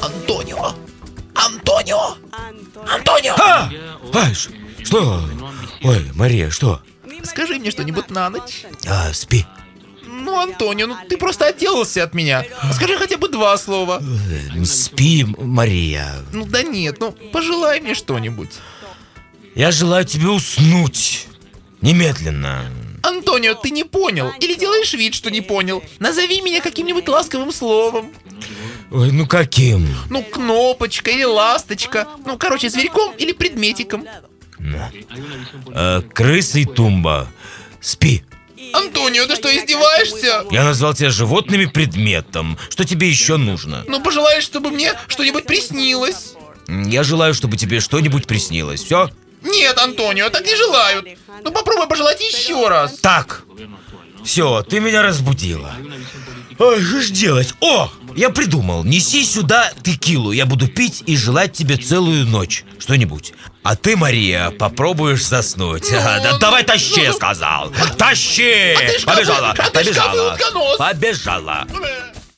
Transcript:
Антонио! Антонио! Антонио! А! Ай, что? Ой, Мария, что? Скажи мне что-нибудь на ночь. А, спи. Ну, Антонио, ну ты просто отделался от меня. Скажи хотя бы два слова. Э, Спи, Мария. Ну да нет, ну пожелай мне что-нибудь. Я желаю тебе уснуть. Немедленно. Антонио, ты не понял. Или делаешь вид, что не понял. Назови меня каким-нибудь ласковым словом. Ой, ну каким? Ну, кнопочка или ласточка. Ну, короче, зверьком или предметиком. Э, крыса и тумба. Спи. Антонио, ты что, издеваешься? Я назвал тебя животным и предметом. Что тебе еще нужно? Ну, пожелаешь, чтобы мне что-нибудь приснилось. Я желаю, чтобы тебе что-нибудь приснилось. Все? Нет, Антонио, так не желают. Ну, попробуй пожелать еще раз. Так. Все, ты меня разбудила. Ой, что ж делать? О, я придумал. Неси сюда текилу. Я буду пить и желать тебе целую ночь. Что-нибудь. А ты, Мария, попробуешь заснуть. А, да ну, давай ну, тащи, ну, сказал. Тащи! а ты ж Побежала, а ты побежала. утконос. Побежала. Э.